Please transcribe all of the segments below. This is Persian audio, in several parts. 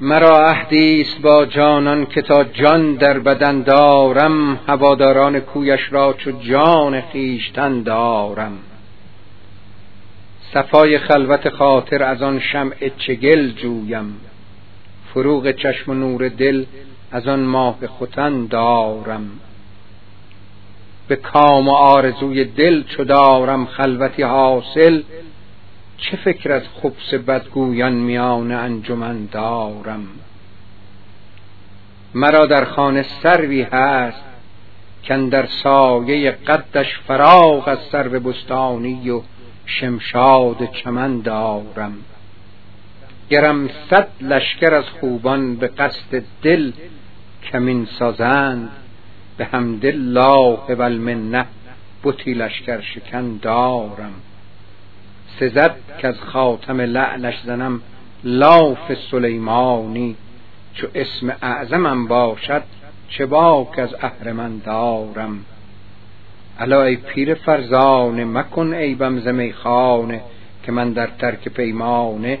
مرا عهدی است با جانان که تا جان در بدن دارم هواداران کویش را چو جان خویشتن دارم. صفای خلوت خاطر از آن شمع چگل جویم فروغ چشم و نور دل از آن ماه ختن دارم. به کام و آرزوی دل چو دارم خلوتی حاصل چه فکر از خبس بدگویان میان انجمن دارم مرا در خانه سروی هست که در سایه قدش فراغ از سرو بستانی و شمشاد چمن دارم گرم صد لشکر از خوبان به قصد دل کمین سازند به الله و المنه بتی لشکر شکن دارم سزد که از خاتم لعلش زنم لاف سلیمانی چو اسم اعظمم باشد چه باک از اهرمن دارم. الا ای پیر فرزانه مکن عیبم ز میخانه که من در ترک پیمانه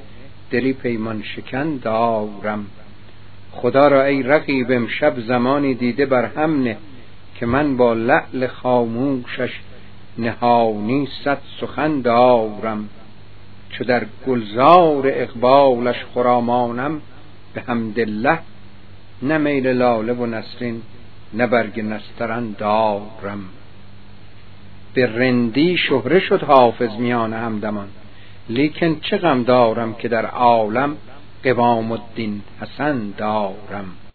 دلی پیمان شکن دارم. خدا را ای رقیب امشب زمانی دیده بر همنه که من با لعل خاموشش نهانی صد سخن دارم. چو در گلزار اقبالش خرامانم به حمدالله نه میل لاله و نسرین نه برگ نسترن دارم. به رندی شهره شد حافظ میان همدمان لیکن چه غم دارم که در عالم قوام الدین حسن دارم.